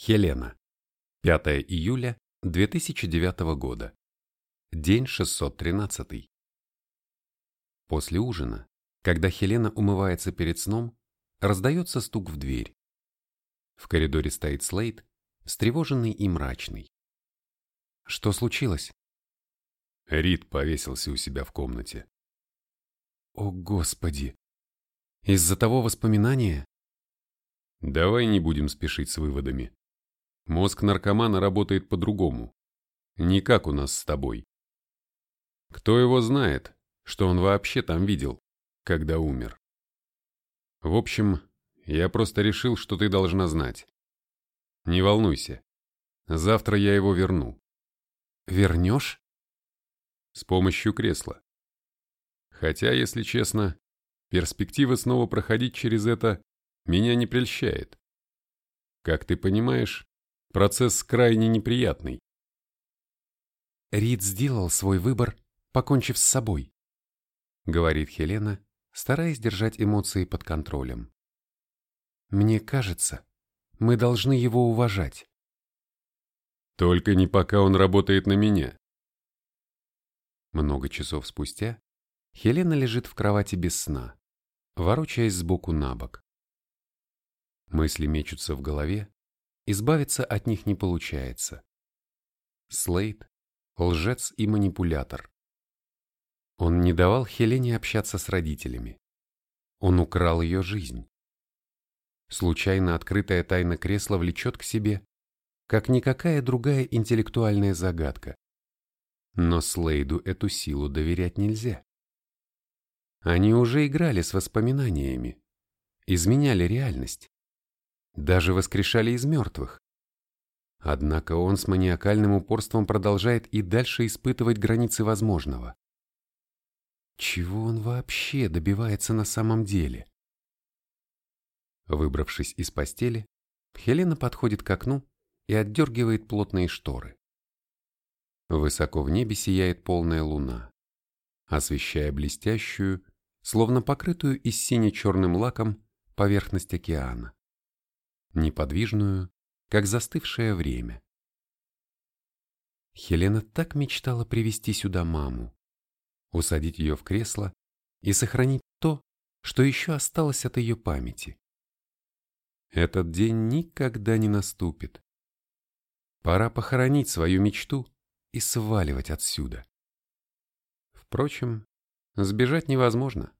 Хелена. 5 июля 2009 года. День 613. После ужина, когда Хелена умывается перед сном, раздается стук в дверь. В коридоре стоит Слейд, встревоженный и мрачный. Что случилось? Рид повесился у себя в комнате. О, Господи! Из-за того воспоминания? Давай не будем спешить с выводами. Мозг наркомана работает по-другому. Не как у нас с тобой. Кто его знает, что он вообще там видел, когда умер. В общем, я просто решил, что ты должна знать. Не волнуйся. Завтра я его верну. Вернешь? С помощью кресла. Хотя, если честно, перспектива снова проходить через это меня не прельщает. Как ты понимаешь, Процесс крайне неприятный. Рид сделал свой выбор, покончив с собой, говорит Хелена, стараясь держать эмоции под контролем. Мне кажется, мы должны его уважать. Только не пока он работает на меня. Много часов спустя Хелена лежит в кровати без сна, ворочаясь сбоку на бок. Мысли мечутся в голове, Избавиться от них не получается. Слейд – лжец и манипулятор. Он не давал Хелене общаться с родителями. Он украл ее жизнь. Случайно открытая тайна кресла влечет к себе, как никакая другая интеллектуальная загадка. Но Слейду эту силу доверять нельзя. Они уже играли с воспоминаниями, изменяли реальность даже воскрешали из мертвых. Однако он с маниакальным упорством продолжает и дальше испытывать границы возможного. Чего он вообще добивается на самом деле? Выбравшись из постели, Хелена подходит к окну и отдергивает плотные шторы. Высоко в небе сияет полная луна, освещая блестящую, словно покрытую и сине-черным лаком, поверхность океана неподвижную, как застывшее время. Хелена так мечтала привести сюда маму, усадить ее в кресло и сохранить то, что еще осталось от ее памяти. Этот день никогда не наступит. Пора похоронить свою мечту и сваливать отсюда. Впрочем, сбежать невозможно.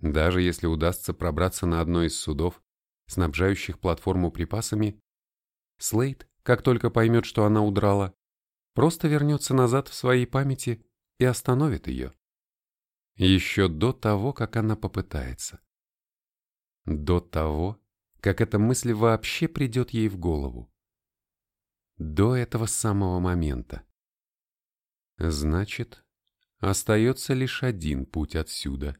Даже если удастся пробраться на одно из судов, снабжающих платформу припасами, Слейд, как только поймет, что она удрала, просто вернется назад в своей памяти и остановит ее. Еще до того, как она попытается. До того, как эта мысль вообще придет ей в голову. До этого самого момента. Значит, остается лишь один путь отсюда.